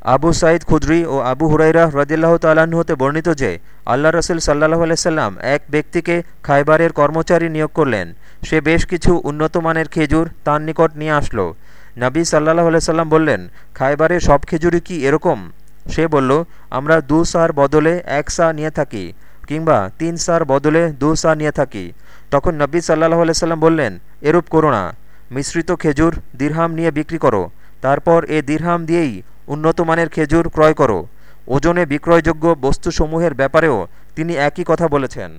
আবু সাঈদ খুদ্রি ও আবু হুরাইরা হ্রদিল্লাহ তাল্লাহ্ন হতে বর্ণিত যে আল্লাহ রসুল সাল্লাহ আলাইসাল্লাম এক ব্যক্তিকে খাইবারের কর্মচারী নিয়োগ করলেন। সে বেশ কিছু উন্নত মানের খেজুর তার নিকট নিয়ে আসলো। নবী সাল্লাহ আলাইসাল্লাম বললেন খাইবারের সব খেজুরই কি এরকম? সে বলল, আমরা দু সার বদলে এক সা নিয়ে থাকি, কিংবা তিন সার বদলে দু সা নিয়ে থাকি। তখন নবী সাল্লাহ আলাইসাল্লাম বললেন, এরূপ করো না। মিশ্রিত খেজুর, দিরহাম নিয়ে বিক্রি করো। তারপর এ দিরহাম দিয়েই উন্নত মানের খেজুর ক্রয় করো। ওজনে বিক্রয়যোগ্য বস্তুসমূহের ব্যাপারেও তিনি একই কথা বলেছেন।